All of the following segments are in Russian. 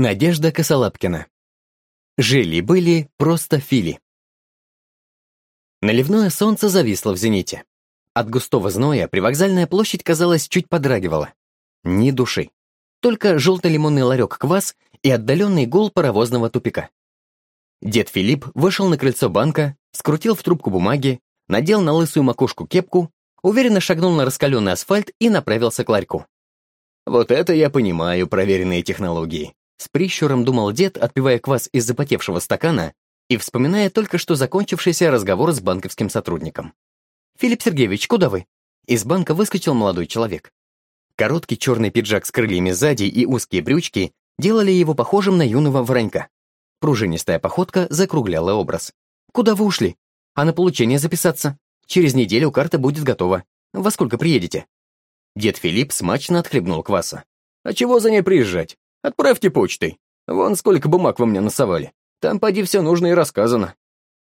Надежда Косолапкина. Жили-были просто фили. Наливное солнце зависло в зените. От густого зноя привокзальная площадь, казалось, чуть подрагивала. Ни души. Только желто-лимонный ларек квас и отдаленный гул паровозного тупика. Дед Филипп вышел на крыльцо банка, скрутил в трубку бумаги, надел на лысую макушку кепку, уверенно шагнул на раскаленный асфальт и направился к ларьку. Вот это я понимаю, проверенные технологии. С прищуром думал дед, отпивая квас из запотевшего стакана и вспоминая только что закончившийся разговор с банковским сотрудником. «Филипп Сергеевич, куда вы?» Из банка выскочил молодой человек. Короткий черный пиджак с крыльями сзади и узкие брючки делали его похожим на юного воронька. Пружинистая походка закругляла образ. «Куда вы ушли? А на получение записаться? Через неделю карта будет готова. Во сколько приедете?» Дед Филипп смачно отхлебнул кваса. «А чего за ней приезжать? Отправьте почтой. Вон сколько бумаг вы мне насовали. Там, поди, все нужно и рассказано».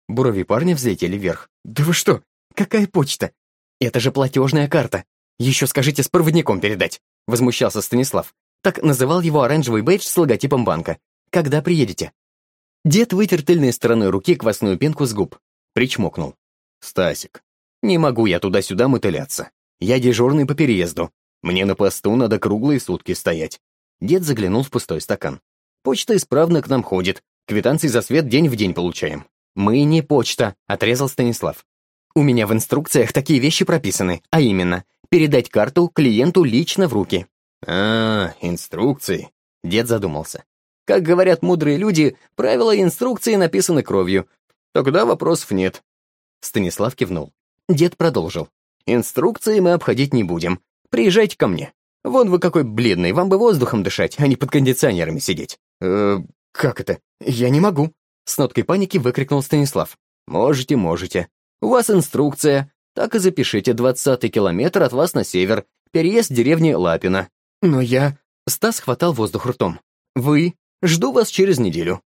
Брови парня взлетели вверх. «Да вы что? Какая почта? Это же платежная карта. Еще скажите с проводником передать», — возмущался Станислав. Так называл его оранжевый бейдж с логотипом банка. «Когда приедете?» Дед вытер тыльной стороной руки квасную пенку с губ. Причмокнул. «Стасик, не могу я туда-сюда мотыляться. Я дежурный по переезду. Мне на посту надо круглые сутки стоять. Дед заглянул в пустой стакан. «Почта исправно к нам ходит. Квитанции за свет день в день получаем». «Мы не почта», — отрезал Станислав. «У меня в инструкциях такие вещи прописаны, а именно, передать карту клиенту лично в руки». «А, инструкции», — дед задумался. «Как говорят мудрые люди, правила и инструкции написаны кровью. Тогда вопросов нет». Станислав кивнул. Дед продолжил. «Инструкции мы обходить не будем. Приезжайте ко мне. Вон вы какой бледный, вам бы воздухом дышать, а не под кондиционерами сидеть». «Э, как это? Я не могу!» С ноткой паники выкрикнул Станислав. «Можете, можете. У вас инструкция. Так и запишите, двадцатый километр от вас на север, переезд деревни Лапина». «Но я...» Стас хватал воздух ртом. «Вы? Жду вас через неделю».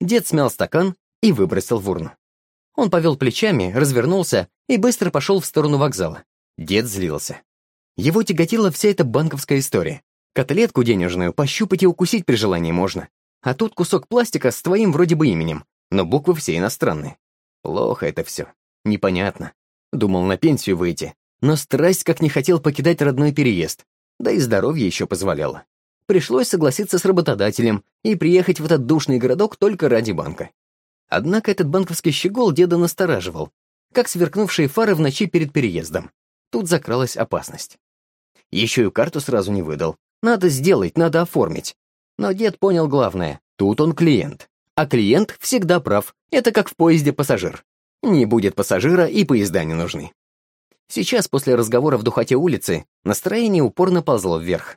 Дед смял стакан и выбросил в урну. Он повел плечами, развернулся и быстро пошел в сторону вокзала. Дед злился. Его тяготила вся эта банковская история. Котлетку денежную пощупать и укусить при желании можно. А тут кусок пластика с твоим вроде бы именем, но буквы все иностранные. Плохо это все. Непонятно. Думал на пенсию выйти, но страсть как не хотел покидать родной переезд. Да и здоровье еще позволяло. Пришлось согласиться с работодателем и приехать в этот душный городок только ради банка. Однако этот банковский щегол деда настораживал, как сверкнувшие фары в ночи перед переездом. Тут закралась опасность. Еще и карту сразу не выдал. Надо сделать, надо оформить. Но дед понял главное. Тут он клиент. А клиент всегда прав. Это как в поезде пассажир. Не будет пассажира, и поезда не нужны. Сейчас, после разговора в духоте улицы, настроение упорно ползло вверх.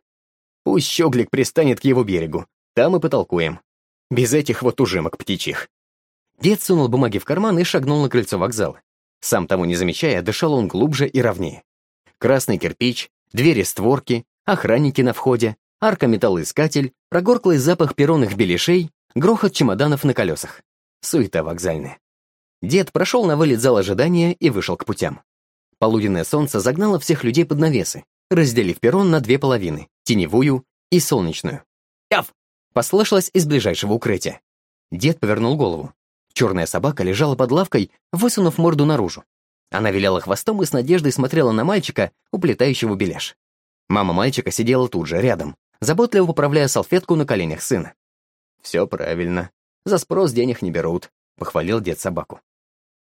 Пусть щеглик пристанет к его берегу. Там и потолкуем. Без этих вот ужимок птичьих. Дед сунул бумаги в карман и шагнул на крыльцо вокзала. Сам того не замечая, дышал он глубже и ровнее. Красный кирпич, двери-створки, охранники на входе, арка-металлоискатель, прогорклый запах перронных беляшей, грохот чемоданов на колесах. Суета вокзальная. Дед прошел на вылет зал ожидания и вышел к путям. Полуденное солнце загнало всех людей под навесы, разделив перрон на две половины — теневую и солнечную. «Яв!» — послышалось из ближайшего укрытия. Дед повернул голову. Черная собака лежала под лавкой, высунув морду наружу. Она виляла хвостом и с надеждой смотрела на мальчика, уплетающего беляш. Мама мальчика сидела тут же, рядом, заботливо поправляя салфетку на коленях сына. «Все правильно. За спрос денег не берут», — похвалил дед собаку.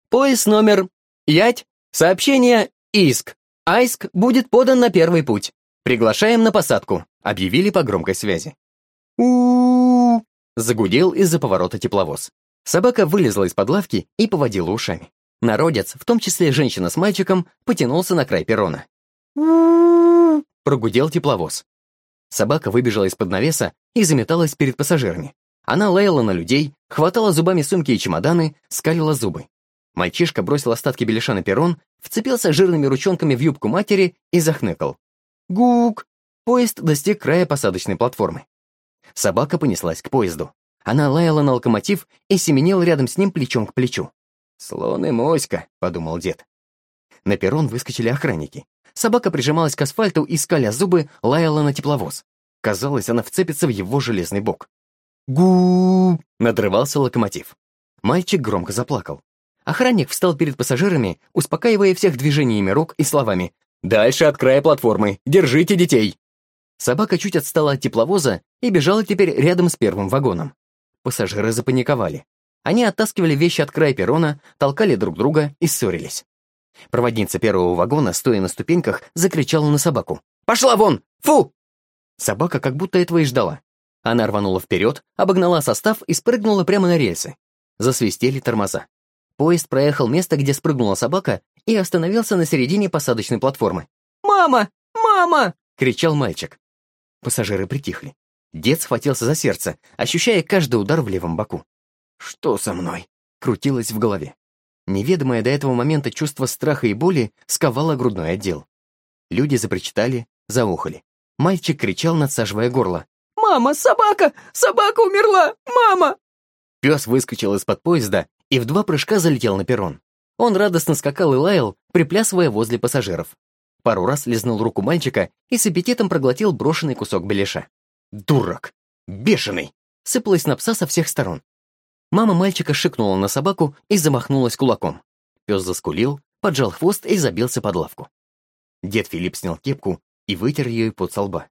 «Поезд номер пять. Сообщение «Иск». Айск будет подан на первый путь. Приглашаем на посадку», — объявили по громкой связи. у загудел из-за поворота тепловоз. Собака вылезла из-под лавки и поводила ушами. Народец, в том числе женщина с мальчиком, потянулся на край перрона. Прогудел тепловоз. Собака выбежала из-под навеса и заметалась перед пассажирами. Она лаяла на людей, хватала зубами сумки и чемоданы, скалила зубы. Мальчишка бросил остатки беляша на перрон, вцепился жирными ручонками в юбку матери и захныкал. Гук! Поезд достиг края посадочной платформы. Собака понеслась к поезду. Она лаяла на локомотив и семенила рядом с ним плечом к плечу. «Слон и моська», — подумал дед. На перрон выскочили охранники. Собака прижималась к асфальту и, скаля зубы, лаяла на тепловоз. Казалось, она вцепится в его железный бок. гу надрывался локомотив. Мальчик громко заплакал. Охранник встал перед пассажирами, успокаивая всех движениями рук и словами «Дальше от края платформы! Держите детей!» Собака чуть отстала от тепловоза и бежала теперь рядом с первым вагоном. Пассажиры запаниковали. Они оттаскивали вещи от края перрона, толкали друг друга и ссорились. Проводница первого вагона, стоя на ступеньках, закричала на собаку. «Пошла вон! Фу!» Собака как будто этого и ждала. Она рванула вперед, обогнала состав и спрыгнула прямо на рельсы. Засвистели тормоза. Поезд проехал место, где спрыгнула собака, и остановился на середине посадочной платформы. «Мама! Мама!» — кричал мальчик. Пассажиры притихли. Дед схватился за сердце, ощущая каждый удар в левом боку. «Что со мной?» — крутилось в голове. Неведомое до этого момента чувство страха и боли сковало грудной отдел. Люди запричитали, заухали. Мальчик кричал, надсаживая горло. «Мама, собака! Собака умерла! Мама!» Пес выскочил из-под поезда и в два прыжка залетел на перрон. Он радостно скакал и лаял, приплясывая возле пассажиров. Пару раз лизнул руку мальчика и с аппетитом проглотил брошенный кусок беляша. «Дурак! Бешеный!» Сыпалась на пса со всех сторон. Мама мальчика шикнула на собаку и замахнулась кулаком. Пес заскулил, поджал хвост и забился под лавку. Дед Филипп снял кепку и вытер ее под со лба.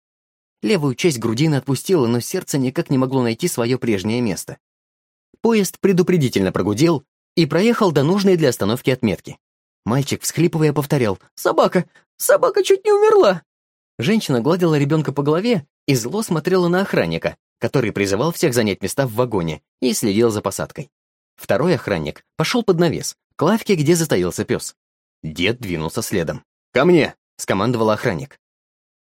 Левую часть грудины отпустила, но сердце никак не могло найти свое прежнее место. Поезд предупредительно прогудел и проехал до нужной для остановки отметки. Мальчик, всхлипывая, повторял «Собака! Собака чуть не умерла!» Женщина гладила ребенка по голове и зло смотрела на охранника, который призывал всех занять места в вагоне и следил за посадкой. Второй охранник пошел под навес, к лавке, где затаился пес. Дед двинулся следом. «Ко мне!» — скомандовал охранник.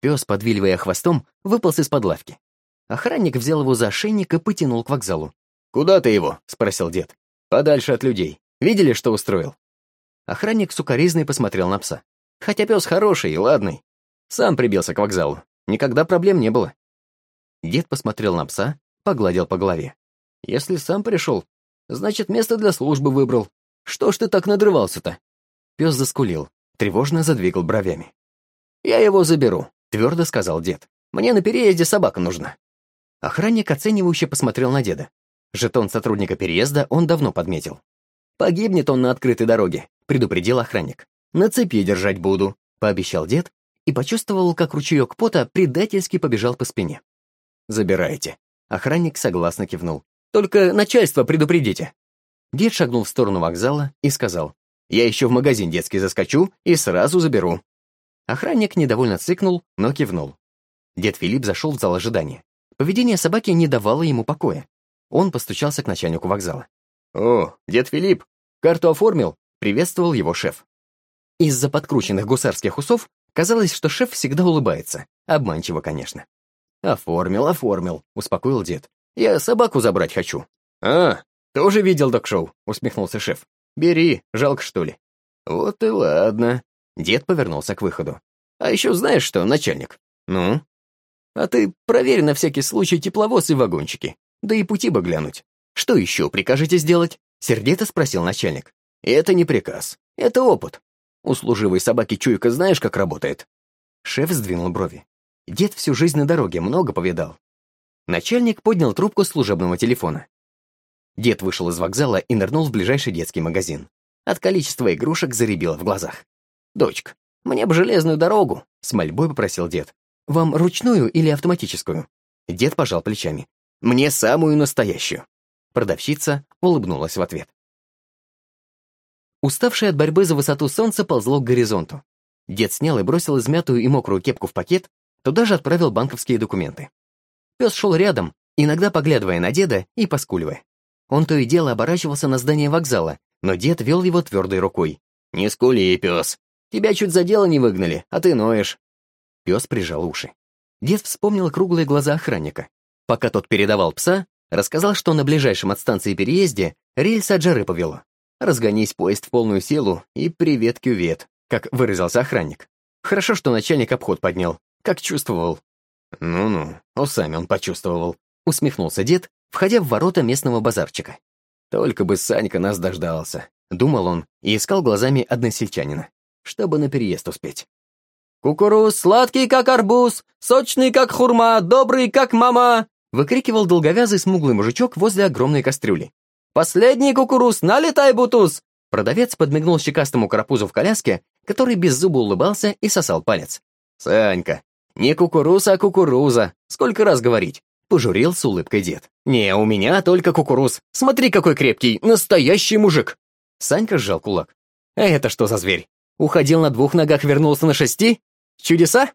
Пес, подвиливая хвостом, выполз из-под лавки. Охранник взял его за ошейник и потянул к вокзалу. «Куда ты его?» — спросил дед. «Подальше от людей. Видели, что устроил?» Охранник сукоризный посмотрел на пса. Хотя пес хороший и ладный. Сам прибился к вокзалу. Никогда проблем не было. Дед посмотрел на пса, погладил по голове. «Если сам пришел, значит, место для службы выбрал. Что ж ты так надрывался-то?» Пес заскулил, тревожно задвигал бровями. «Я его заберу», — твердо сказал дед. «Мне на переезде собака нужна». Охранник оценивающе посмотрел на деда. Жетон сотрудника переезда он давно подметил. «Погибнет он на открытой дороге», — предупредил охранник. «На цепи держать буду», — пообещал дед и почувствовал, как ручеек пота предательски побежал по спине. «Забирайте». Охранник согласно кивнул. «Только начальство предупредите». Дед шагнул в сторону вокзала и сказал, «Я еще в магазин детский заскочу и сразу заберу». Охранник недовольно цыкнул, но кивнул. Дед Филипп зашел в зал ожидания. Поведение собаки не давало ему покоя. Он постучался к начальнику вокзала. «О, дед Филипп, карту оформил?» — приветствовал его шеф. Из-за подкрученных гусарских усов казалось, что шеф всегда улыбается. Обманчиво, конечно. «Оформил, оформил», — успокоил дед. «Я собаку забрать хочу». «А, тоже видел док-шоу», — усмехнулся шеф. «Бери, жалко, что ли?» «Вот и ладно». Дед повернулся к выходу. «А еще знаешь что, начальник?» «Ну?» «А ты проверь на всякий случай тепловоз и вагончики. Да и пути бы глянуть. Что еще прикажете сделать?» Сердито спросил начальник. «Это не приказ. Это опыт. У служивой собаки чуйка знаешь, как работает?» Шеф сдвинул брови. Дед всю жизнь на дороге много повидал. Начальник поднял трубку служебного телефона. Дед вышел из вокзала и нырнул в ближайший детский магазин. От количества игрушек заребило в глазах. «Дочка, мне бы железную дорогу», — с мольбой попросил дед. «Вам ручную или автоматическую?» Дед пожал плечами. «Мне самую настоящую». Продавщица улыбнулась в ответ. Уставшее от борьбы за высоту солнце ползло к горизонту. Дед снял и бросил измятую и мокрую кепку в пакет, Туда же отправил банковские документы. Пес шел рядом, иногда поглядывая на деда и поскуливая. Он то и дело оборачивался на здание вокзала, но дед вел его твердой рукой. «Не скули, пес. Тебя чуть за дело не выгнали, а ты ноешь». Пес прижал уши. Дед вспомнил круглые глаза охранника. Пока тот передавал пса, рассказал, что на ближайшем от станции переезде рельс от жары повело. Разгонись поезд в полную силу и привет кювет, как выразился охранник. Хорошо, что начальник обход поднял, как чувствовал. Ну-ну, усами он почувствовал, усмехнулся дед, входя в ворота местного базарчика. Только бы Санька нас дождался, думал он и искал глазами односельчанина, чтобы на переезд успеть. «Кукуруз, сладкий, как арбуз, сочный, как хурма, добрый, как мама!» выкрикивал долговязый смуглый мужичок возле огромной кастрюли. «Последний кукуруз, налетай, бутуз!» Продавец подмигнул щекастому карапузу в коляске, который без зуба улыбался и сосал палец. «Санька, не кукуруз, а кукуруза. Сколько раз говорить?» Пожурил с улыбкой дед. «Не, у меня только кукуруз. Смотри, какой крепкий, настоящий мужик!» Санька сжал кулак. «А это что за зверь? Уходил на двух ногах, вернулся на шести? Чудеса?»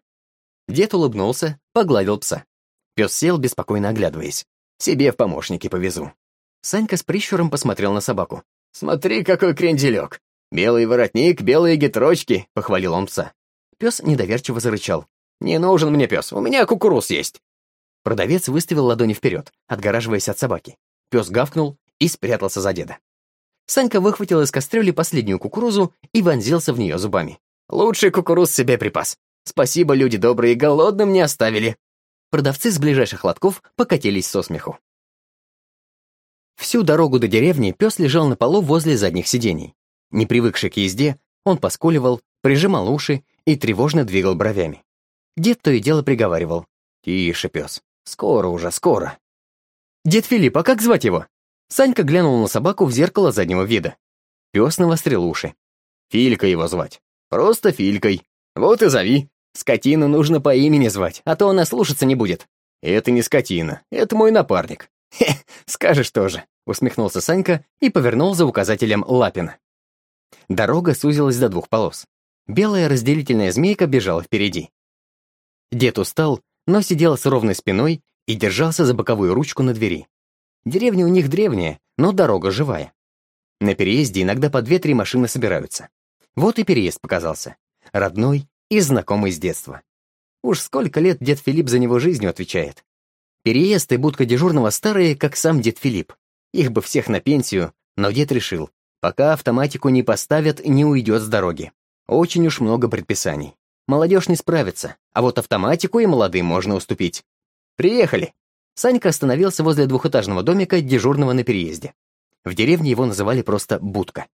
Дед улыбнулся, погладил пса. Пес сел, беспокойно оглядываясь. «Себе в помощники повезу». Санька с прищуром посмотрел на собаку. «Смотри, какой кренделек! Белый воротник, белые гетрочки!» — похвалил он пса. Пес недоверчиво зарычал. «Не нужен мне пес, у меня кукуруз есть!» Продавец выставил ладони вперед, отгораживаясь от собаки. Пес гавкнул и спрятался за деда. Санька выхватил из кастрюли последнюю кукурузу и вонзился в нее зубами. «Лучший кукуруз себе припас. Спасибо, люди добрые, голодным не оставили». Продавцы с ближайших лотков покатились со смеху. Всю дорогу до деревни пес лежал на полу возле задних сидений. Не привыкший к езде, он поскуливал, прижимал уши и тревожно двигал бровями. Дед то и дело приговаривал. «Тише, пес, скоро уже, скоро». «Дед Филипп, а как звать его?» Санька глянул на собаку в зеркало заднего вида. Пес навострил уши. «Филька его звать. Просто Филькой. Вот и зови. Скотину нужно по имени звать, а то она слушаться не будет». «Это не скотина, это мой напарник. «Хе, скажешь тоже», — усмехнулся Санька и повернул за указателем Лапина. Дорога сузилась до двух полос. Белая разделительная змейка бежала впереди. Дед устал, но сидел с ровной спиной и держался за боковую ручку на двери. Деревня у них древняя, но дорога живая. На переезде иногда по две-три машины собираются. Вот и переезд показался. Родной и знакомый с детства. Уж сколько лет дед Филипп за него жизнью отвечает. Переезд и будка дежурного старые, как сам дед Филипп. Их бы всех на пенсию, но дед решил, пока автоматику не поставят, не уйдет с дороги. Очень уж много предписаний. Молодежь не справится, а вот автоматику и молодым можно уступить. Приехали. Санька остановился возле двухэтажного домика, дежурного на переезде. В деревне его называли просто «будка».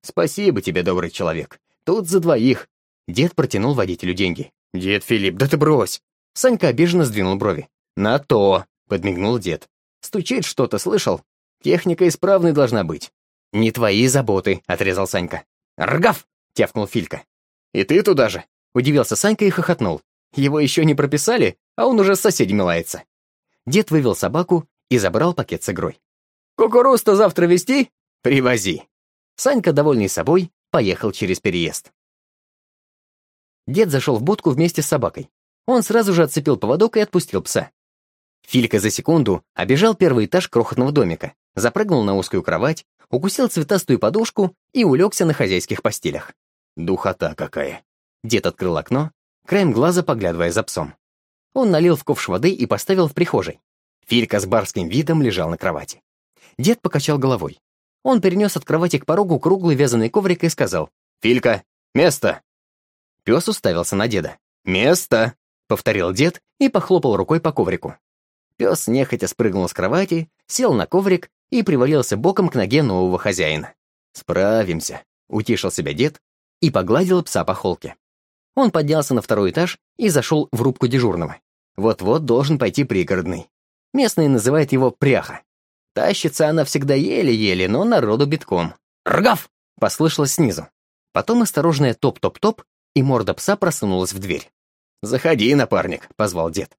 «Спасибо тебе, добрый человек. Тут за двоих». Дед протянул водителю деньги. «Дед Филипп, да ты брось!» Санька обиженно сдвинул брови. «На то!» — подмигнул дед. «Стучит что-то, слышал? Техника исправной должна быть». «Не твои заботы», — отрезал Санька. «Ргав!» — тявкнул Филька. «И ты туда же?» — удивился Санька и хохотнул. Его еще не прописали, а он уже с соседями лается. Дед вывел собаку и забрал пакет с игрой. «Кукуруз-то завтра везти? Привози!» Санька, довольный собой, поехал через переезд. Дед зашел в будку вместе с собакой. Он сразу же отцепил поводок и отпустил пса. Филька за секунду обежал первый этаж крохотного домика, запрыгнул на узкую кровать, укусил цветастую подушку и улегся на хозяйских постелях. Духота какая. Дед открыл окно, краем глаза поглядывая за псом. Он налил в ковш воды и поставил в прихожей. Филька с барским видом лежал на кровати. Дед покачал головой. Он перенес от кровати к порогу круглый вязаный коврик и сказал «Филька, место!» Пес уставился на деда. «Место!» — повторил дед и похлопал рукой по коврику. Пес нехотя спрыгнул с кровати, сел на коврик и привалился боком к ноге нового хозяина. «Справимся», — утешил себя дед и погладил пса по холке. Он поднялся на второй этаж и зашел в рубку дежурного. Вот-вот должен пойти пригородный. Местные называют его пряха. Тащится она всегда еле-еле, но народу битком. «Ргав!» — послышалось снизу. Потом осторожное топ-топ-топ, и морда пса просунулась в дверь. «Заходи, напарник», — позвал дед.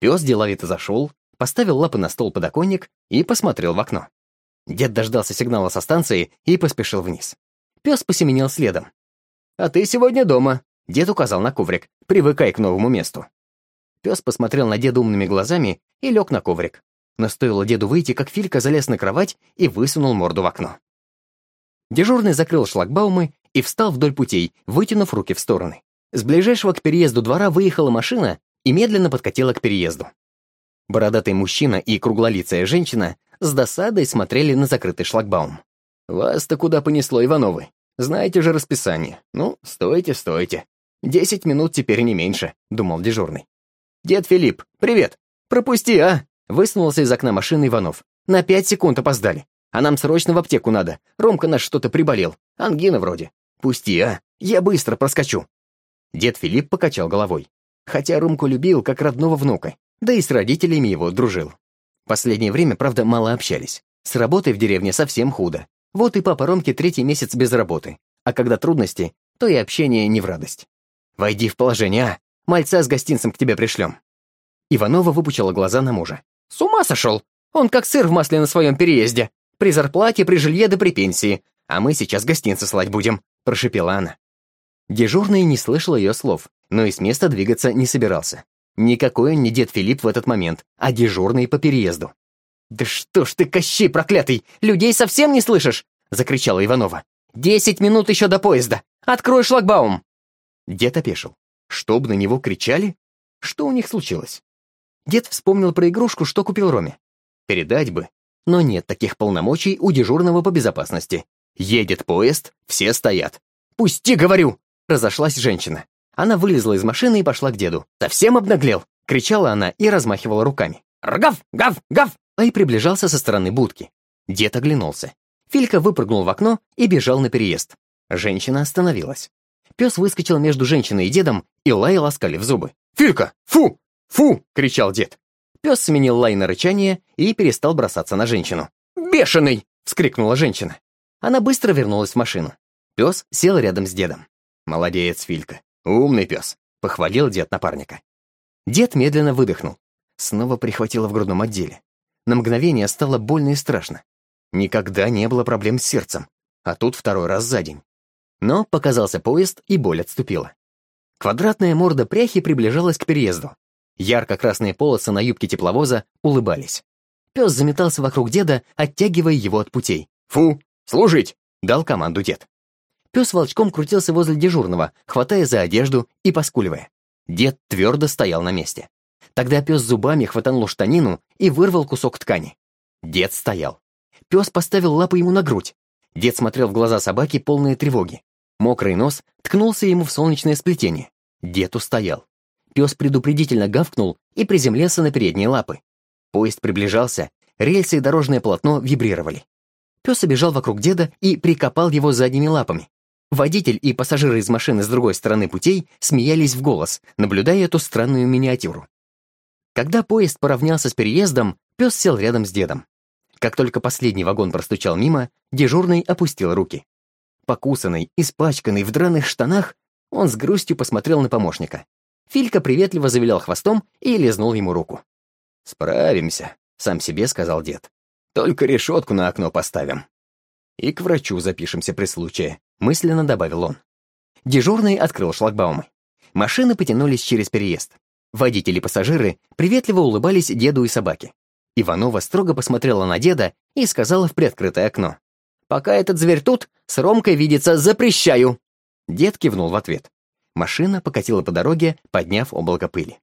Пес деловито зашел, поставил лапы на стол подоконник и посмотрел в окно. Дед дождался сигнала со станции и поспешил вниз. Пес посеменил следом. «А ты сегодня дома», — дед указал на коврик. «Привыкай к новому месту». Пес посмотрел на деда умными глазами и лег на коврик. Но стоило деду выйти, как Филька залез на кровать и высунул морду в окно. Дежурный закрыл шлагбаумы и встал вдоль путей, вытянув руки в стороны. С ближайшего к переезду двора выехала машина и медленно подкатила к переезду. Бородатый мужчина и круглолицая женщина с досадой смотрели на закрытый шлагбаум. «Вас-то куда понесло, Ивановы? Знаете же расписание. Ну, стойте, стойте. Десять минут теперь не меньше», — думал дежурный. «Дед Филипп, привет! Пропусти, а!» — высунулся из окна машины Иванов. «На пять секунд опоздали. А нам срочно в аптеку надо. Ромка наш что-то приболел. Ангина вроде. Пусти, а! Я быстро проскочу!» Дед Филипп покачал головой хотя Румку любил как родного внука, да и с родителями его дружил. Последнее время, правда, мало общались. С работой в деревне совсем худо. Вот и папа Ромки третий месяц без работы. А когда трудности, то и общение не в радость. «Войди в положение, а! Мальца с гостинцем к тебе пришлем!» Иванова выпучила глаза на мужа. «С ума сошел! Он как сыр в масле на своем переезде! При зарплате, при жилье да при пенсии! А мы сейчас гостинцы слать будем!» прошипела она. Дежурный не слышал ее слов, но и с места двигаться не собирался. Никакой он не дед Филипп в этот момент, а дежурный по переезду. «Да что ж ты, Кощей проклятый, людей совсем не слышишь?» — закричала Иванова. «Десять минут еще до поезда! Открой шлагбаум!» Дед опешил. Чтоб на него кричали? Что у них случилось? Дед вспомнил про игрушку, что купил Роме. Передать бы, но нет таких полномочий у дежурного по безопасности. Едет поезд, все стоят. «Пусти, говорю!» — разошлась женщина. Она вылезла из машины и пошла к деду. «Совсем обнаглел!» — кричала она и размахивала руками. «Ргав! Гав! Гав!» А и приближался со стороны будки. Дед оглянулся. Филька выпрыгнул в окно и бежал на переезд. Женщина остановилась. Пес выскочил между женщиной и дедом и лаял, оскалив зубы. «Филька! Фу! Фу!» — кричал дед. Пес сменил лай на рычание и перестал бросаться на женщину. «Бешеный!» — вскрикнула женщина. Она быстро вернулась в машину. Пес сел рядом с дедом. «Молодец, Филька. «Умный пес», — похвалил дед напарника. Дед медленно выдохнул. Снова прихватило в грудном отделе. На мгновение стало больно и страшно. Никогда не было проблем с сердцем, а тут второй раз за день. Но показался поезд, и боль отступила. Квадратная морда пряхи приближалась к переезду. Ярко-красные полосы на юбке тепловоза улыбались. Пес заметался вокруг деда, оттягивая его от путей. «Фу! Служить!» — дал команду дед. Пес волчком крутился возле дежурного, хватая за одежду и поскуливая. Дед твердо стоял на месте. Тогда пес зубами хватанул штанину и вырвал кусок ткани. Дед стоял. Пес поставил лапы ему на грудь. Дед смотрел в глаза собаки, полные тревоги. Мокрый нос ткнулся ему в солнечное сплетение. Дед устоял. Пес предупредительно гавкнул и приземлился на передние лапы. Поезд приближался, рельсы и дорожное полотно вибрировали. Пес обежал вокруг деда и прикопал его задними лапами. Водитель и пассажиры из машины с другой стороны путей смеялись в голос, наблюдая эту странную миниатюру. Когда поезд поравнялся с переездом, пес сел рядом с дедом. Как только последний вагон простучал мимо, дежурный опустил руки. Покусанный, испачканный, в драных штанах, он с грустью посмотрел на помощника. Филька приветливо завилял хвостом и лизнул ему руку. «Справимся», — сам себе сказал дед. «Только решетку на окно поставим. И к врачу запишемся при случае мысленно добавил он. Дежурный открыл шлагбаумы. Машины потянулись через переезд. Водители и пассажиры приветливо улыбались деду и собаке. Иванова строго посмотрела на деда и сказала в приоткрытое окно. «Пока этот зверь тут, с Ромкой видеться запрещаю!» Дед кивнул в ответ. Машина покатила по дороге, подняв облако пыли.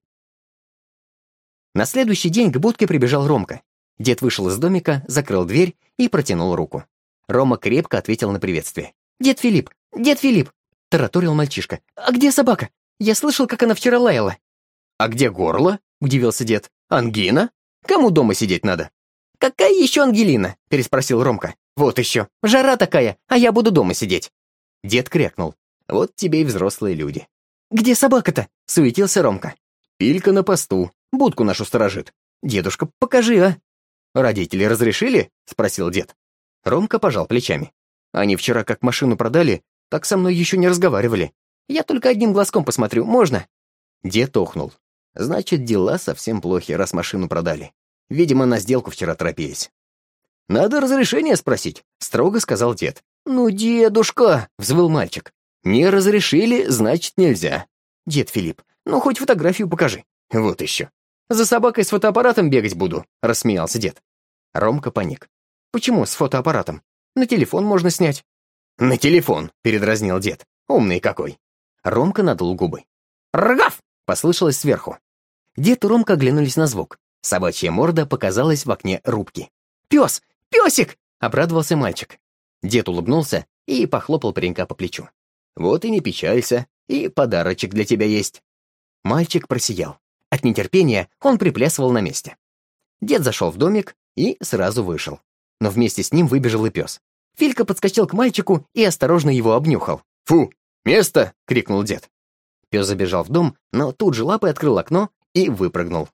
На следующий день к будке прибежал Ромка. Дед вышел из домика, закрыл дверь и протянул руку. Рома крепко ответил на приветствие. «Дед Филипп! Дед Филипп!» — тараторил мальчишка. «А где собака? Я слышал, как она вчера лаяла». «А где горло?» — удивился дед. «Ангина? Кому дома сидеть надо?» «Какая еще Ангелина?» — переспросил Ромка. «Вот еще. Жара такая, а я буду дома сидеть». Дед крякнул. «Вот тебе и взрослые люди». «Где собака-то?» — суетился Ромка. «Пилька на посту. Будку нашу сторожит. Дедушка, покажи, а?» «Родители разрешили?» — спросил дед. Ромка пожал плечами. Они вчера как машину продали, так со мной еще не разговаривали. Я только одним глазком посмотрю, можно?» Дед охнул. «Значит, дела совсем плохи, раз машину продали. Видимо, на сделку вчера торопились». «Надо разрешение спросить», — строго сказал дед. «Ну, дедушка!» — взвыл мальчик. «Не разрешили, значит, нельзя». «Дед Филипп, ну хоть фотографию покажи». «Вот еще». «За собакой с фотоаппаратом бегать буду», — рассмеялся дед. Ромка паник. «Почему с фотоаппаратом? На телефон можно снять». «На телефон», — передразнил дед. «Умный какой». Ромка надул губы. «Ргав!» — послышалось сверху. Дед и Ромка оглянулись на звук. Собачья морда показалась в окне рубки. «Пес! Песик!» — обрадовался мальчик. Дед улыбнулся и похлопал паренька по плечу. «Вот и не печалься, и подарочек для тебя есть». Мальчик просиял. От нетерпения он приплясывал на месте. Дед зашел в домик и сразу вышел но вместе с ним выбежал и пес. Филька подскочил к мальчику и осторожно его обнюхал. «Фу! Место!» — крикнул дед. Пес забежал в дом, но тут же лапой открыл окно и выпрыгнул.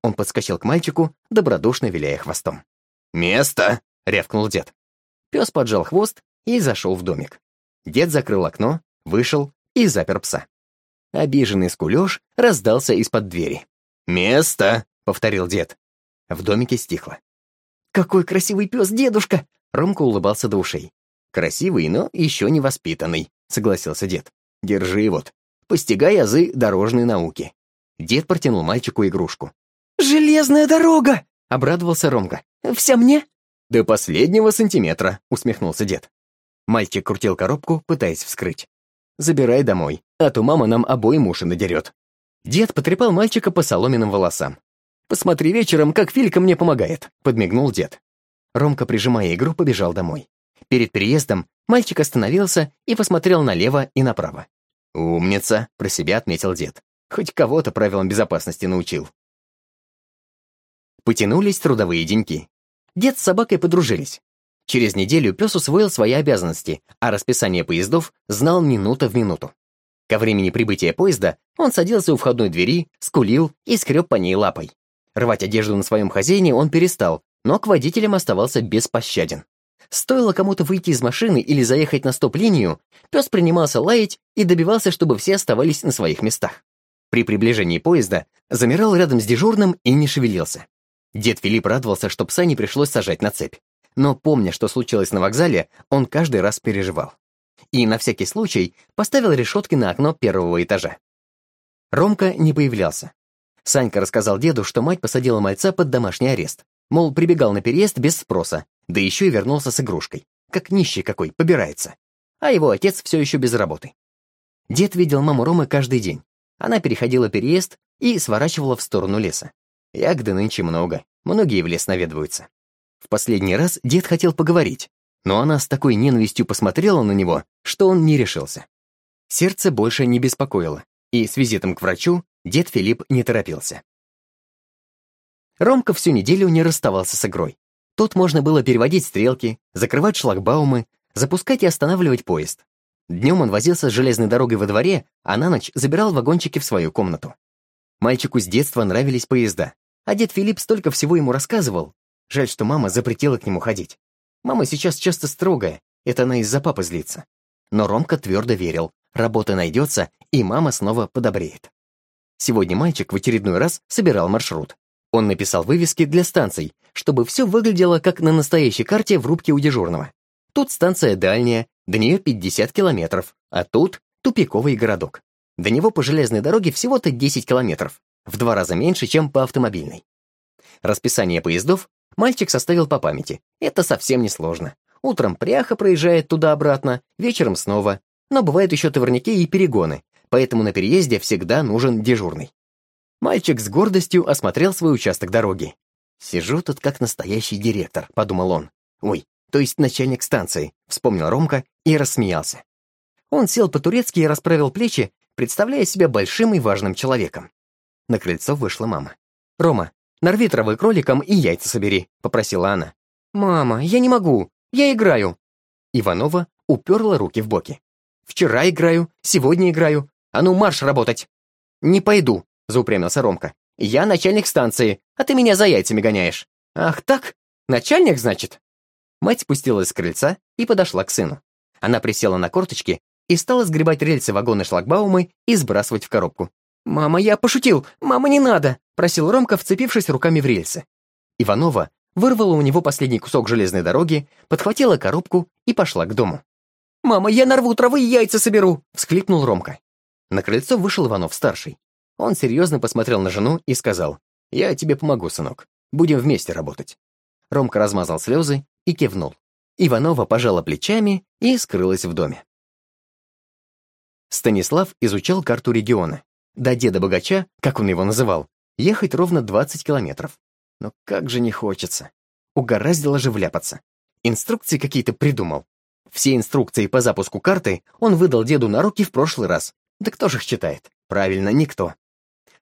Он подскочил к мальчику, добродушно виляя хвостом. «Место!» — рявкнул дед. Пес поджал хвост и зашел в домик. Дед закрыл окно, вышел и запер пса. Обиженный скулеж раздался из-под двери. «Место!» — повторил дед. В домике стихло. «Какой красивый пес, дедушка!» Ромка улыбался до ушей. «Красивый, но еще не воспитанный», — согласился дед. «Держи вот. Постигай азы дорожной науки». Дед протянул мальчику игрушку. «Железная дорога!» — обрадовался Ромка. «Вся мне?» «До последнего сантиметра», — усмехнулся дед. Мальчик крутил коробку, пытаясь вскрыть. «Забирай домой, а то мама нам обоим уши надерет». Дед потрепал мальчика по соломенным волосам. «Посмотри вечером, как Филька мне помогает», — подмигнул дед. Ромка, прижимая игру, побежал домой. Перед переездом мальчик остановился и посмотрел налево и направо. «Умница», — про себя отметил дед. «Хоть кого-то правилам безопасности научил». Потянулись трудовые деньки. Дед с собакой подружились. Через неделю пес усвоил свои обязанности, а расписание поездов знал минута в минуту. Ко времени прибытия поезда он садился у входной двери, скулил и скреб по ней лапой. Рвать одежду на своем хозяине он перестал, но к водителям оставался беспощаден. Стоило кому-то выйти из машины или заехать на стоп-линию, пес принимался лаять и добивался, чтобы все оставались на своих местах. При приближении поезда замирал рядом с дежурным и не шевелился. Дед Филипп радовался, что пса не пришлось сажать на цепь. Но, помня, что случилось на вокзале, он каждый раз переживал. И на всякий случай поставил решетки на окно первого этажа. Ромка не появлялся. Санька рассказал деду, что мать посадила мальца под домашний арест. Мол, прибегал на переезд без спроса, да еще и вернулся с игрушкой. Как нищий какой, побирается. А его отец все еще без работы. Дед видел маму Ромы каждый день. Она переходила переезд и сворачивала в сторону леса. Ягоды нынче много, многие в лес наведываются. В последний раз дед хотел поговорить, но она с такой ненавистью посмотрела на него, что он не решился. Сердце больше не беспокоило, и с визитом к врачу дед Филипп не торопился. Ромка всю неделю не расставался с игрой. Тут можно было переводить стрелки, закрывать шлагбаумы, запускать и останавливать поезд. Днем он возился с железной дорогой во дворе, а на ночь забирал вагончики в свою комнату. Мальчику с детства нравились поезда, а дед Филипп столько всего ему рассказывал. Жаль, что мама запретила к нему ходить. Мама сейчас часто строгая, это она из-за папы злится. Но Ромка твердо верил, работа найдется, и мама снова подобреет. Сегодня мальчик в очередной раз собирал маршрут. Он написал вывески для станций, чтобы все выглядело как на настоящей карте в рубке у дежурного. Тут станция дальняя, до нее 50 километров, а тут тупиковый городок. До него по железной дороге всего-то 10 километров, в два раза меньше, чем по автомобильной. Расписание поездов мальчик составил по памяти. Это совсем не сложно. Утром пряха проезжает туда-обратно, вечером снова. Но бывают еще товарники и перегоны, поэтому на переезде всегда нужен дежурный. Мальчик с гордостью осмотрел свой участок дороги. «Сижу тут как настоящий директор», — подумал он. «Ой, то есть начальник станции», — вспомнил Ромка и рассмеялся. Он сел по-турецки и расправил плечи, представляя себя большим и важным человеком. На крыльцо вышла мама. «Рома, нарви травы кроликом и яйца собери», — попросила она. «Мама, я не могу, я играю». Иванова уперла руки в боки. «Вчера играю, сегодня играю. А ну, марш работать!» «Не пойду», — заупрямился Ромка. «Я начальник станции, а ты меня за яйцами гоняешь». «Ах так? Начальник, значит?» Мать спустилась с крыльца и подошла к сыну. Она присела на корточки и стала сгребать рельсы вагона шлагбаумы и сбрасывать в коробку. «Мама, я пошутил! Мама, не надо!» — просил Ромка, вцепившись руками в рельсы. Иванова вырвала у него последний кусок железной дороги, подхватила коробку и пошла к дому. «Мама, я нарву травы и яйца соберу!» — всхлипнул Ромка. На крыльцо вышел Иванов-старший. Он серьезно посмотрел на жену и сказал, «Я тебе помогу, сынок. Будем вместе работать». Ромка размазал слезы и кивнул. Иванова пожала плечами и скрылась в доме. Станислав изучал карту региона. До деда-богача, как он его называл, ехать ровно 20 километров. Но как же не хочется. Угораздило же вляпаться. Инструкции какие-то придумал. Все инструкции по запуску карты он выдал деду на руки в прошлый раз. Да кто же их читает? Правильно, никто.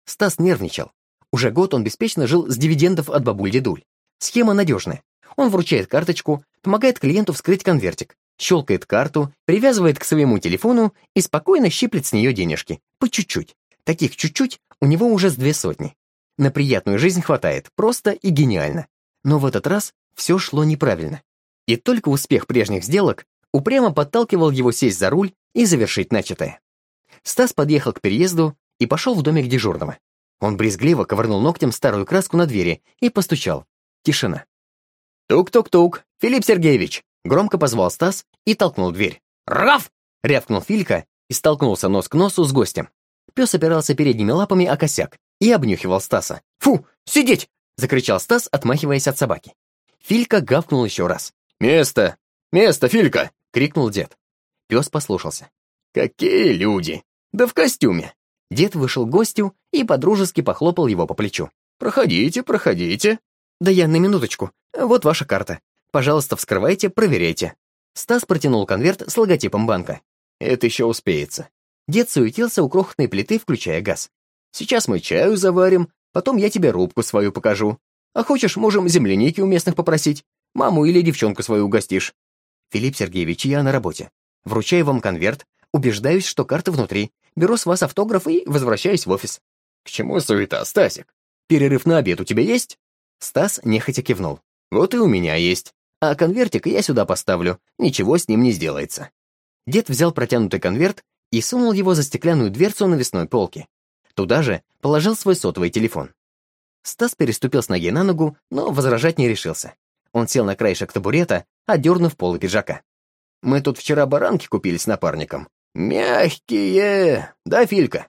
Стас нервничал. Уже год он беспечно жил с дивидендов от бабуль-дедуль. Схема надежная. Он вручает карточку, помогает клиенту вскрыть конвертик, щелкает карту, привязывает к своему телефону и спокойно щиплет с нее денежки. По чуть-чуть. Таких чуть-чуть у него уже с две сотни. На приятную жизнь хватает, просто и гениально. Но в этот раз все шло неправильно. И только успех прежних сделок упрямо подталкивал его сесть за руль и завершить начатое. Стас подъехал к переезду и пошел в домик дежурного. Он брезгливо ковырнул ногтем старую краску на двери и постучал. Тишина. «Тук-тук-тук! Филипп Сергеевич!» Громко позвал Стас и толкнул дверь. «Раф!» — рявкнул Филька и столкнулся нос к носу с гостем. Пес опирался передними лапами о косяк и обнюхивал Стаса. «Фу! Сидеть!» — закричал Стас, отмахиваясь от собаки. Филька гавкнул еще раз. «Место! Место, Филька!» — крикнул дед. Пес послушался. «Какие люди! Да в костюме!» Дед вышел к гостю и подружески похлопал его по плечу. «Проходите, проходите». «Да я на минуточку. Вот ваша карта. Пожалуйста, вскрывайте, проверяйте». Стас протянул конверт с логотипом банка. «Это еще успеется». Дед суетился у крохотной плиты, включая газ. «Сейчас мы чаю заварим, потом я тебе рубку свою покажу. А хочешь, можем земляники у местных попросить. Маму или девчонку свою угостишь». «Филипп Сергеевич, я на работе. Вручаю вам конверт, убеждаюсь, что карта внутри, беру с вас автограф и возвращаюсь в офис. К чему суета, Стасик? Перерыв на обед у тебя есть? Стас нехотя кивнул. Вот и у меня есть. А конвертик я сюда поставлю, ничего с ним не сделается. Дед взял протянутый конверт и сунул его за стеклянную дверцу навесной полки. Туда же положил свой сотовый телефон. Стас переступил с ноги на ногу, но возражать не решился. Он сел на краешек табурета, одернув полы пиджака. «Мы тут вчера баранки купили с напарником. «Мягкие! Да, Филька?»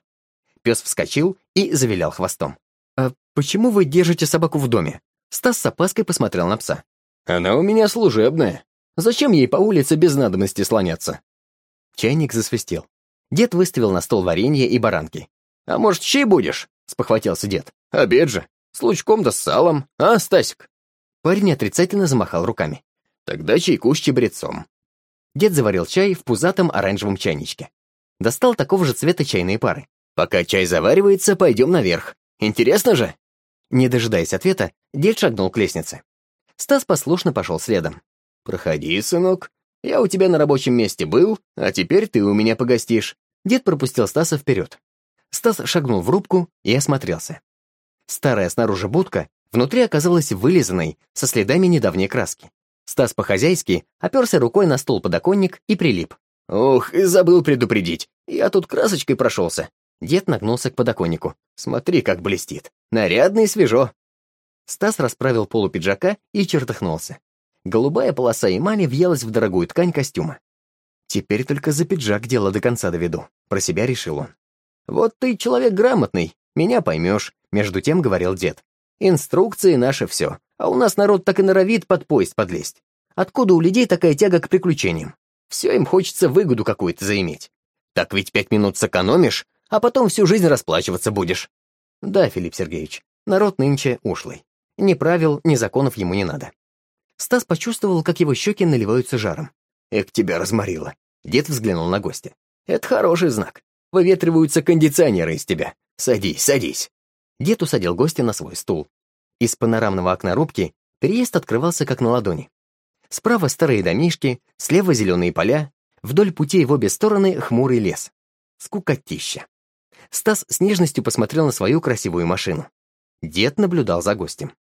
Пес вскочил и завилял хвостом. «А почему вы держите собаку в доме?» Стас с опаской посмотрел на пса. «Она у меня служебная. Зачем ей по улице без надобности слоняться?» Чайник засвистел. Дед выставил на стол варенье и баранки. «А может, чай будешь?» — спохватился дед. «Обед же. С лучком да с салом. А, Стасик?» Парень отрицательно замахал руками. «Тогда чайку с чебрецом. Дед заварил чай в пузатом оранжевом чайничке. Достал такого же цвета чайные пары. «Пока чай заваривается, пойдем наверх. Интересно же?» Не дожидаясь ответа, дед шагнул к лестнице. Стас послушно пошел следом. «Проходи, сынок. Я у тебя на рабочем месте был, а теперь ты у меня погостишь». Дед пропустил Стаса вперед. Стас шагнул в рубку и осмотрелся. Старая снаружи будка внутри оказалась вылизанной, со следами недавней краски. Стас по-хозяйски оперся рукой на стол подоконник и прилип. «Ох, и забыл предупредить. Я тут красочкой прошелся». Дед нагнулся к подоконнику. «Смотри, как блестит. Нарядно и свежо». Стас расправил полу пиджака и чертыхнулся. Голубая полоса эмали въелась в дорогую ткань костюма. «Теперь только за пиджак дело до конца доведу», — про себя решил он. «Вот ты человек грамотный, меня поймешь», — между тем говорил дед. «Инструкции — наше все. А у нас народ так и норовит под поезд подлезть. Откуда у людей такая тяга к приключениям? Все им хочется выгоду какую-то заиметь. Так ведь пять минут сэкономишь, а потом всю жизнь расплачиваться будешь. Да, Филипп Сергеевич, народ нынче ушлый. Ни правил, ни законов ему не надо. Стас почувствовал, как его щеки наливаются жаром. «Эх, тебя разморило!» Дед взглянул на гостя. «Это хороший знак. Выветриваются кондиционеры из тебя. Садись, садись». Дед усадил гостя на свой стул. Из панорамного окна рубки переезд открывался как на ладони. Справа старые домишки, слева зеленые поля, вдоль путей в обе стороны хмурый лес. Скукотища. Стас с нежностью посмотрел на свою красивую машину. Дед наблюдал за гостем.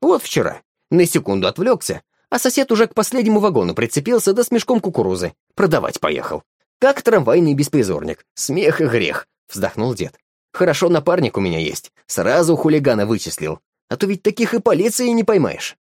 «Вот вчера. На секунду отвлекся, а сосед уже к последнему вагону прицепился да с мешком кукурузы. Продавать поехал. Как трамвайный беспризорник. Смех и грех», — вздохнул дед. «Хорошо напарник у меня есть. Сразу хулигана вычислил. А то ведь таких и полиции не поймаешь.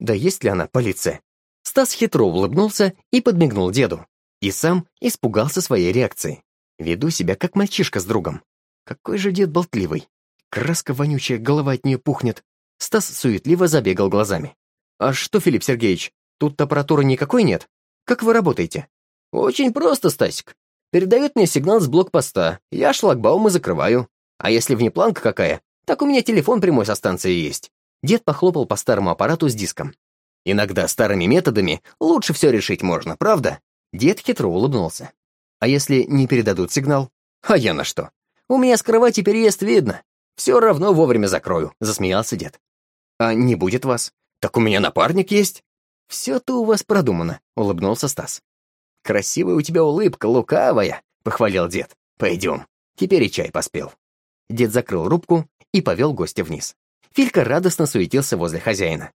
Да есть ли она, полиция? Стас хитро улыбнулся и подмигнул деду. И сам испугался своей реакции. Веду себя как мальчишка с другом. Какой же дед болтливый. Краска вонючая, голова от нее пухнет. Стас суетливо забегал глазами. «А что, Филипп Сергеевич, тут аппаратуры никакой нет? Как вы работаете?» «Очень просто, Стасик. Передает мне сигнал с блокпоста, я шлагбаумы закрываю. А если внепланка какая, так у меня телефон прямой со станции есть». Дед похлопал по старому аппарату с диском. «Иногда старыми методами лучше все решить можно, правда?» Дед хитро улыбнулся. «А если не передадут сигнал?» «А я на что? У меня с кровати переезд видно. Все равно вовремя закрою», — засмеялся дед. «А не будет вас? Так у меня напарник есть». «Все-то у вас продумано», — улыбнулся Стас. «Красивая у тебя улыбка, лукавая», — похвалил дед. «Пойдем, теперь и чай поспел». Дед закрыл рубку и повел гостя вниз. Филька радостно суетился возле хозяина.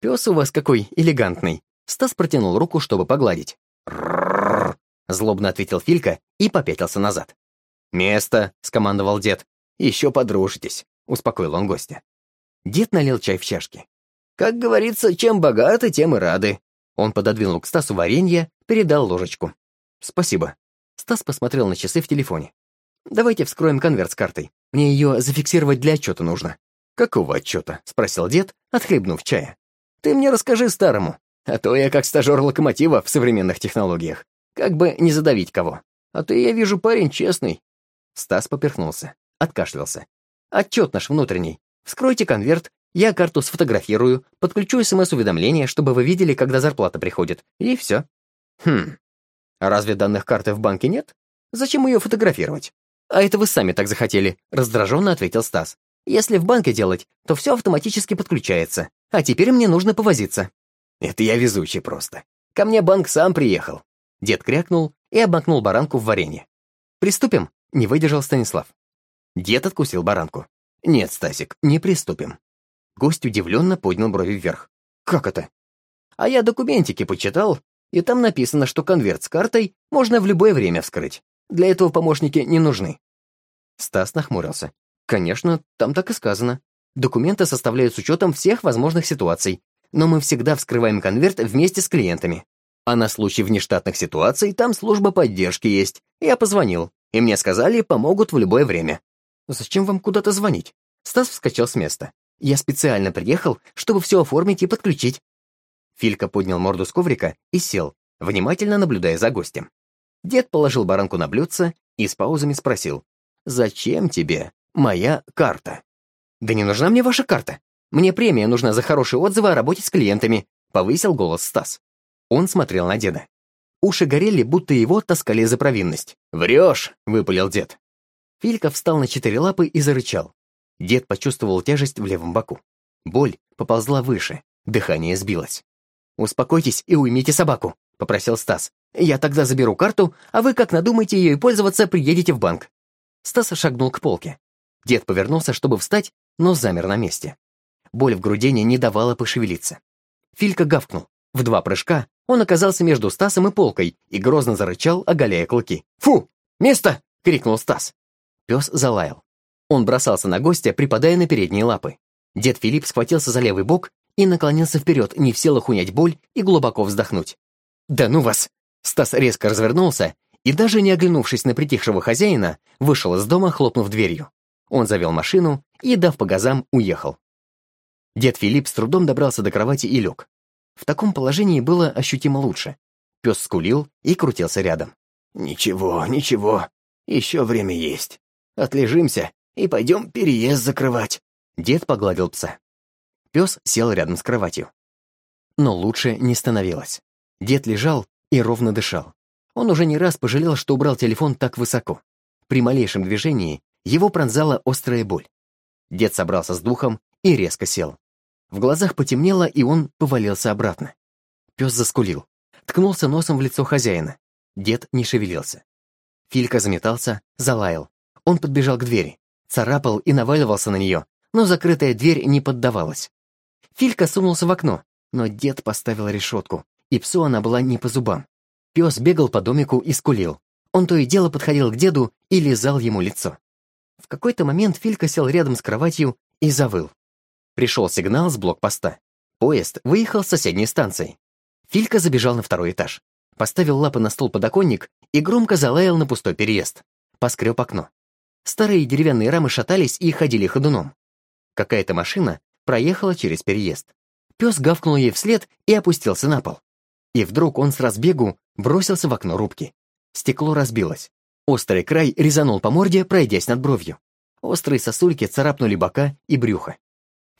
«Пес у вас какой элегантный!» Стас протянул руку, чтобы погладить. «Рррррр!» — злобно ответил Филька и попятился назад. «Место!» — скомандовал дед. «Еще подружитесь!» — успокоил он гостя. Дед налил чай в чашки. «Как говорится, чем богаты, тем и рады». Он пододвинул к Стасу варенье, передал ложечку. «Спасибо». Стас посмотрел на часы в телефоне. «Давайте вскроем конверт с картой. Мне ее зафиксировать для отчета нужно». «Какого отчета?» — спросил дед, отхлебнув чая. «Ты мне расскажи старому, а то я как стажер локомотива в современных технологиях. Как бы не задавить кого. А ты, я вижу, парень честный». Стас поперхнулся, откашлялся. «Отчет наш внутренний. Вскройте конверт, я карту сфотографирую, подключу СМС-уведомление, чтобы вы видели, когда зарплата приходит. И все». «Хм. А разве данных карты в банке нет? Зачем ее фотографировать?» «А это вы сами так захотели», — раздраженно ответил Стас. Если в банке делать, то все автоматически подключается. А теперь мне нужно повозиться». «Это я везучий просто. Ко мне банк сам приехал». Дед крякнул и обмакнул баранку в варенье. «Приступим?» — не выдержал Станислав. Дед откусил баранку. «Нет, Стасик, не приступим». Гость удивленно поднял брови вверх. «Как это?» «А я документики почитал, и там написано, что конверт с картой можно в любое время вскрыть. Для этого помощники не нужны». Стас нахмурился. Конечно, там так и сказано. Документы составляют с учетом всех возможных ситуаций, но мы всегда вскрываем конверт вместе с клиентами. А на случай внештатных ситуаций там служба поддержки есть. Я позвонил, и мне сказали, помогут в любое время. Зачем вам куда-то звонить? Стас вскочил с места. Я специально приехал, чтобы все оформить и подключить. Филька поднял морду с коврика и сел, внимательно наблюдая за гостем. Дед положил баранку на блюдце и с паузами спросил. «Зачем тебе?» моя карта. Да не нужна мне ваша карта. Мне премия нужна за хорошие отзывы о работе с клиентами, повысил голос Стас. Он смотрел на деда. Уши горели, будто его таскали за провинность. «Врешь!» — выпалил дед. Филька встал на четыре лапы и зарычал. Дед почувствовал тяжесть в левом боку. Боль поползла выше, дыхание сбилось. «Успокойтесь и уймите собаку», — попросил Стас. «Я тогда заберу карту, а вы, как надумаете ее и пользоваться, приедете в банк». Стас шагнул к полке. Дед повернулся, чтобы встать, но замер на месте. Боль в грудине не давала пошевелиться. Филька гавкнул. В два прыжка он оказался между Стасом и полкой и грозно зарычал, оголяя клыки. «Фу! Место!» — крикнул Стас. Пес залаял. Он бросался на гостя, припадая на передние лапы. Дед Филипп схватился за левый бок и наклонился вперед, не в силах унять боль и глубоко вздохнуть. «Да ну вас!» Стас резко развернулся и, даже не оглянувшись на притихшего хозяина, вышел из дома, хлопнув дверью. Он завел машину и, дав по газам, уехал. Дед Филипп с трудом добрался до кровати и лег. В таком положении было ощутимо лучше. Пес скулил и крутился рядом. «Ничего, ничего, еще время есть. Отлежимся и пойдем переезд закрывать». Дед погладил пса. Пес сел рядом с кроватью. Но лучше не становилось. Дед лежал и ровно дышал. Он уже не раз пожалел, что убрал телефон так высоко. При малейшем движении его пронзала острая боль. Дед собрался с духом и резко сел. В глазах потемнело, и он повалился обратно. Пес заскулил, ткнулся носом в лицо хозяина. Дед не шевелился. Филька заметался, залаял. Он подбежал к двери, царапал и наваливался на нее, но закрытая дверь не поддавалась. Филька сунулся в окно, но дед поставил решетку, и псу она была не по зубам. Пес бегал по домику и скулил. Он то и дело подходил к деду и лизал ему лицо. В какой-то момент Филька сел рядом с кроватью и завыл. Пришел сигнал с блокпоста. Поезд выехал с соседней станции. Филька забежал на второй этаж, поставил лапы на стол подоконник и громко залаял на пустой переезд. Поскреб окно. Старые деревянные рамы шатались и ходили ходуном. Какая-то машина проехала через переезд. Пес гавкнул ей вслед и опустился на пол. И вдруг он с разбегу бросился в окно рубки. Стекло разбилось. Острый край резанул по морде, пройдясь над бровью. Острые сосульки царапнули бока и брюхо.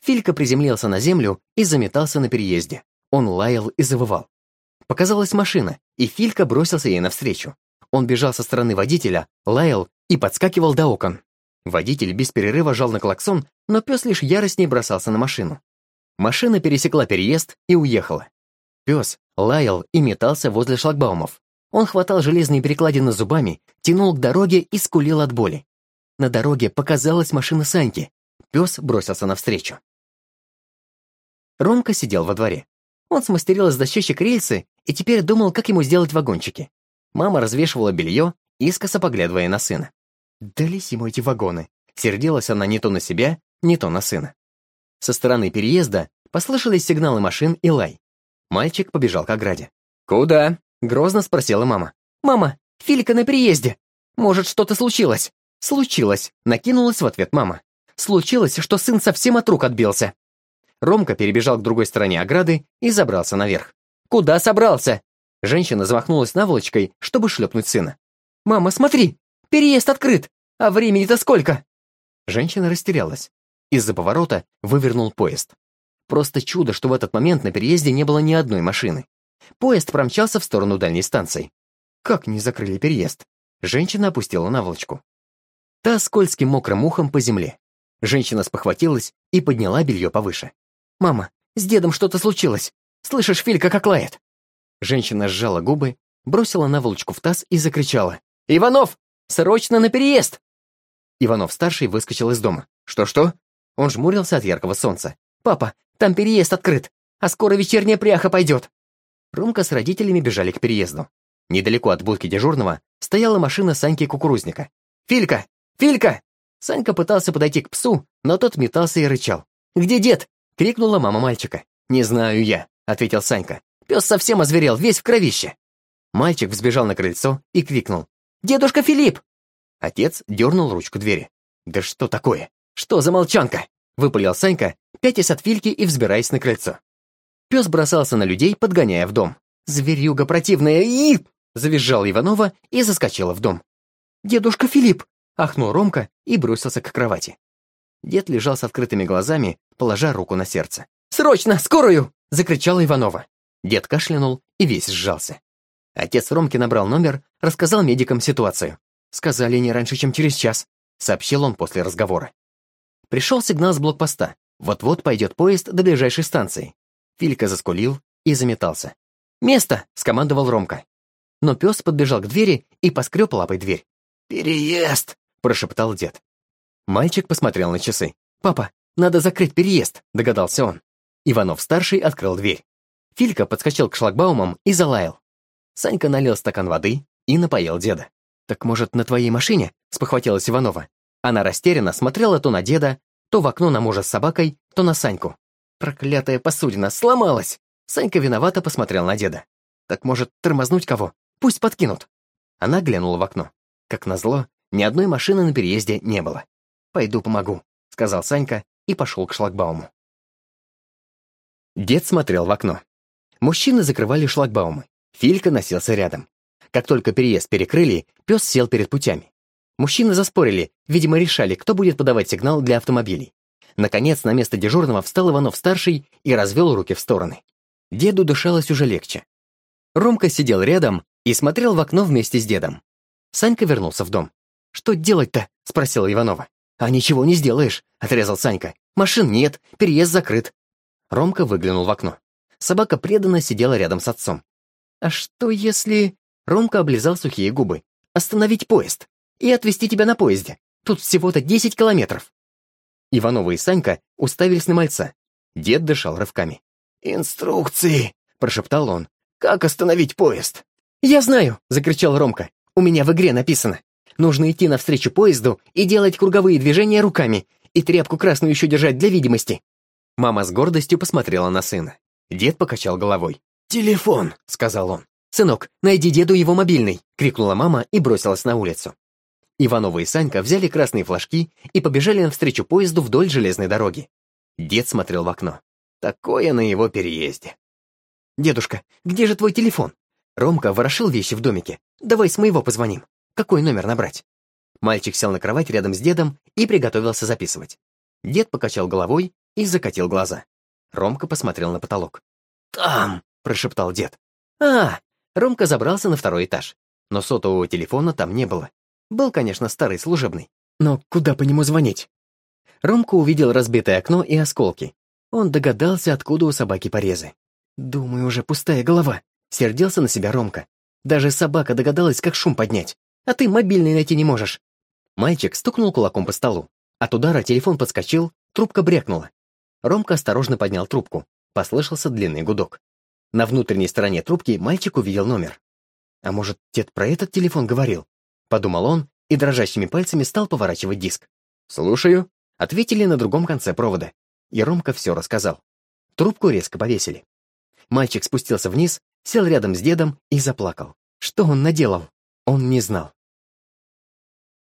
Филька приземлился на землю и заметался на переезде. Он лаял и завывал. Показалась машина, и Филька бросился ей навстречу. Он бежал со стороны водителя, лаял и подскакивал до окон. Водитель без перерыва жал на клаксон, но пес лишь яростней бросался на машину. Машина пересекла переезд и уехала. Пес лаял и метался возле шлагбаумов. Он хватал железные перекладины зубами, тянул к дороге и скулил от боли. На дороге показалась машина Саньки. Пес бросился навстречу. Ромка сидел во дворе. Он смастерил из дощечек рельсы и теперь думал, как ему сделать вагончики. Мама развешивала белье, искоса поглядывая на сына. «Дались ему эти вагоны!» Сердилась она не то на себя, не то на сына. Со стороны переезда послышались сигналы машин и лай. Мальчик побежал к ограде. «Куда?» — грозно спросила мама. «Мама, Филька на переезде! Может, что-то случилось?» «Случилось», — накинулась в ответ мама. «Случилось, что сын совсем от рук отбился». Ромка перебежал к другой стороне ограды и забрался наверх. «Куда собрался?» Женщина замахнулась наволочкой, чтобы шлепнуть сына. «Мама, смотри! Переезд открыт! А времени-то сколько?» Женщина растерялась. Из-за поворота вывернул поезд. Просто чудо, что в этот момент на переезде не было ни одной машины. Поезд промчался в сторону дальней станции. Как не закрыли переезд? Женщина опустила наволочку. Та скользким мокрым ухом по земле. Женщина спохватилась и подняла белье повыше. «Мама, с дедом что-то случилось. Слышишь, Филька как лает?» Женщина сжала губы, бросила наволочку в таз и закричала. «Иванов, срочно на переезд!» Иванов-старший выскочил из дома. «Что-что?» Он жмурился от яркого солнца. «Папа, там переезд открыт, а скоро вечерняя пряха пойдет!» Ромка с родителями бежали к переезду. Недалеко от будки дежурного стояла машина Саньки Кукурузника. «Филька! Филька!» Санька пытался подойти к псу, но тот метался и рычал. «Где дед?» — крикнула мама мальчика. «Не знаю я», — ответил Санька. «Пес совсем озверел, весь в кровище». Мальчик взбежал на крыльцо и крикнул. «Дедушка Филипп!» Отец дернул ручку двери. «Да что такое? Что за молчанка?» — выпалил Санька, пятясь от Фильки и взбираясь на крыльцо. Пес бросался на людей, подгоняя в дом. «Зверюга противная! и Завизжал Иванова и заскочила в дом. «Дедушка Филипп!» — ахнул Ромка и бросился к кровати. Дед лежал с открытыми глазами, положа руку на сердце. «Срочно! Скорую!» — закричала Иванова. Дед кашлянул и весь сжался. Отец Ромки набрал номер, рассказал медикам ситуацию. «Сказали не раньше, чем через час», — сообщил он после разговора. Пришел сигнал с блокпоста. Вот-вот пойдет поезд до ближайшей станции. Филька заскулил и заметался. «Место!» — скомандовал Ромка но пес подбежал к двери и поскреб лапой дверь. «Переезд!» — прошептал дед. Мальчик посмотрел на часы. «Папа, надо закрыть переезд», — догадался он. Иванов-старший открыл дверь. Филька подскочил к шлагбаумам и залаял. Санька налил стакан воды и напоил деда. «Так, может, на твоей машине?» — спохватилась Иванова. Она растерянно смотрела то на деда, то в окно на мужа с собакой, то на Саньку. Проклятая посудина сломалась! Санька виновато посмотрел на деда. «Так, может, тормознуть кого?» Пусть подкинут». Она глянула в окно. Как назло, ни одной машины на переезде не было. «Пойду помогу», — сказал Санька и пошел к шлагбауму. Дед смотрел в окно. Мужчины закрывали шлагбаумы. Филька носился рядом. Как только переезд перекрыли, пес сел перед путями. Мужчины заспорили, видимо, решали, кто будет подавать сигнал для автомобилей. Наконец, на место дежурного встал Иванов-старший и развел руки в стороны. Деду дышалось уже легче. Ромка сидел рядом и смотрел в окно вместе с дедом. Санька вернулся в дом. «Что делать-то?» — спросила Иванова. «А ничего не сделаешь», — отрезал Санька. «Машин нет, переезд закрыт». Ромка выглянул в окно. Собака преданно сидела рядом с отцом. «А что если...» Ромка облизал сухие губы. «Остановить поезд и отвезти тебя на поезде. Тут всего-то десять километров». Иванова и Санька уставились на мальца. Дед дышал рывками. «Инструкции!» — прошептал он. «Как остановить поезд?» «Я знаю!» — закричал Ромка. «У меня в игре написано. Нужно идти навстречу поезду и делать круговые движения руками, и тряпку красную еще держать для видимости». Мама с гордостью посмотрела на сына. Дед покачал головой. «Телефон!» — сказал он. «Сынок, найди деду его мобильный!» — крикнула мама и бросилась на улицу. Иванова и Санька взяли красные флажки и побежали навстречу поезду вдоль железной дороги. Дед смотрел в окно. Такое на его переезде. «Дедушка, где же твой телефон?» Ромка ворошил вещи в домике. «Давай с моего позвоним. Какой номер набрать?» Мальчик сел на кровать рядом с дедом и приготовился записывать. Дед покачал головой и закатил глаза. Ромка посмотрел на потолок. «Там!» — прошептал дед. «А!» Ромка забрался на второй этаж. Но сотового телефона там не было. Был, конечно, старый служебный. Но куда по нему звонить? Ромка увидел разбитое окно и осколки. Он догадался, откуда у собаки порезы. «Думаю, уже пустая голова», Сердился на себя Ромка. Даже собака догадалась, как шум поднять. А ты мобильный найти не можешь. Мальчик стукнул кулаком по столу. От удара телефон подскочил, трубка брякнула. Ромка осторожно поднял трубку. Послышался длинный гудок. На внутренней стороне трубки мальчик увидел номер. «А может, дед про этот телефон говорил?» Подумал он и дрожащими пальцами стал поворачивать диск. «Слушаю», — ответили на другом конце провода. И Ромка все рассказал. Трубку резко повесили. Мальчик спустился вниз, сел рядом с дедом и заплакал. Что он наделал? Он не знал.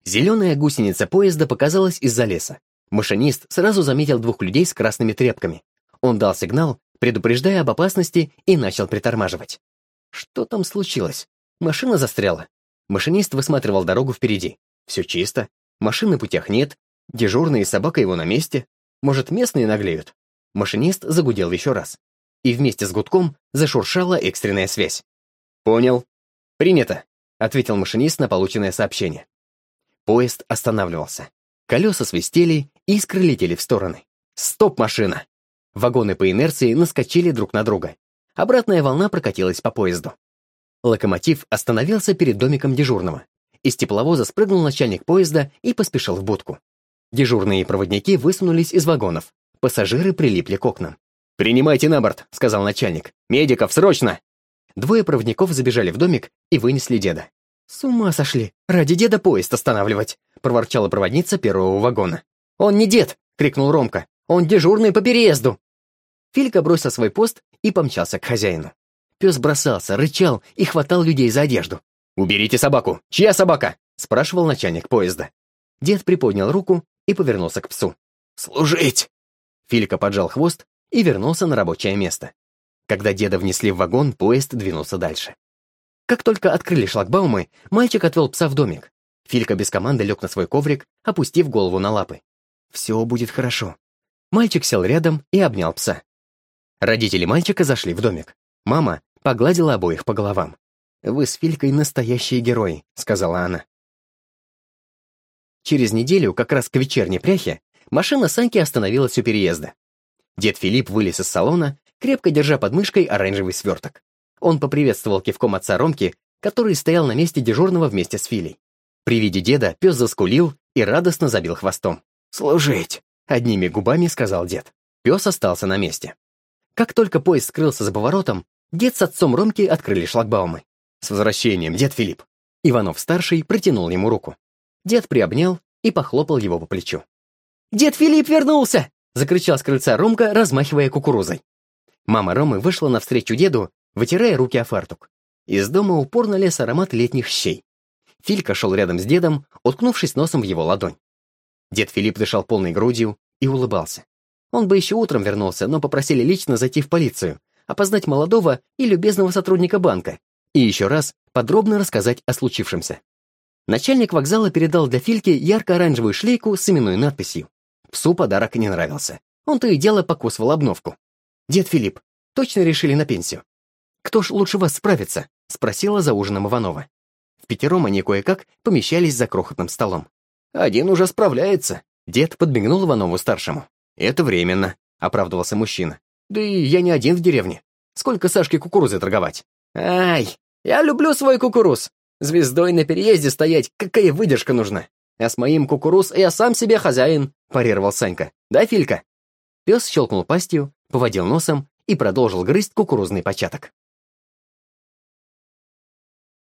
Зеленая гусеница поезда показалась из-за леса. Машинист сразу заметил двух людей с красными тряпками. Он дал сигнал, предупреждая об опасности, и начал притормаживать. Что там случилось? Машина застряла. Машинист высматривал дорогу впереди. Все чисто, машин на путях нет, дежурный и собака его на месте. Может, местные наглеют? Машинист загудел еще раз. И вместе с гудком зашуршала экстренная связь. «Понял. Принято», — ответил машинист на полученное сообщение. Поезд останавливался. Колеса свистели, искры летели в стороны. «Стоп, машина!» Вагоны по инерции наскочили друг на друга. Обратная волна прокатилась по поезду. Локомотив остановился перед домиком дежурного. Из тепловоза спрыгнул начальник поезда и поспешил в будку. Дежурные проводники высунулись из вагонов. Пассажиры прилипли к окнам. «Принимайте на борт», — сказал начальник. «Медиков, срочно!» Двое проводников забежали в домик и вынесли деда. «С ума сошли! Ради деда поезд останавливать!» — проворчала проводница первого вагона. «Он не дед!» — крикнул Ромка. «Он дежурный по переезду!» Филька бросил свой пост и помчался к хозяину. Пес бросался, рычал и хватал людей за одежду. «Уберите собаку! Чья собака?» — спрашивал начальник поезда. Дед приподнял руку и повернулся к псу. «Служить!» Филька поджал хвост и вернулся на рабочее место. Когда деда внесли в вагон, поезд двинулся дальше. Как только открыли шлагбаумы, мальчик отвел пса в домик. Филька без команды лег на свой коврик, опустив голову на лапы. «Все будет хорошо». Мальчик сел рядом и обнял пса. Родители мальчика зашли в домик. Мама погладила обоих по головам. «Вы с Филькой настоящие герои», — сказала она. Через неделю, как раз к вечерней пряхе, машина Саньки остановилась у переезда. Дед Филипп вылез из салона, крепко держа под мышкой оранжевый сверток. Он поприветствовал кивком отца Ромки, который стоял на месте дежурного вместе с Филей. При виде деда пес заскулил и радостно забил хвостом. «Служить!» — одними губами сказал дед. Пес остался на месте. Как только поезд скрылся за поворотом, дед с отцом Ромки открыли шлагбаумы. «С возвращением, дед Филипп!» Иванов-старший протянул ему руку. Дед приобнял и похлопал его по плечу. «Дед Филипп вернулся!» — закричал с крыльца Ромка, размахивая кукурузой. Мама Ромы вышла навстречу деду, вытирая руки о фартук. Из дома упорно лез аромат летних щей. Филька шел рядом с дедом, уткнувшись носом в его ладонь. Дед Филипп дышал полной грудью и улыбался. Он бы еще утром вернулся, но попросили лично зайти в полицию, опознать молодого и любезного сотрудника банка и еще раз подробно рассказать о случившемся. Начальник вокзала передал для Фильки ярко-оранжевую шлейку с именной надписью. Псу подарок не нравился. Он то и дело покусывал обновку. «Дед Филипп, точно решили на пенсию?» «Кто ж лучше вас справится?» — спросила за ужином Иванова. В пятером они кое-как помещались за крохотным столом. «Один уже справляется», — дед подмигнул Иванову-старшему. «Это временно», — оправдывался мужчина. «Да и я не один в деревне. Сколько Сашке кукурузы торговать?» «Ай, я люблю свой кукуруз. Звездой на переезде стоять, какая выдержка нужна. А с моим кукуруз я сам себе хозяин», — парировал Санька. «Да, Филька?» Пес щелкнул пастью, поводил носом и продолжил грызть кукурузный початок.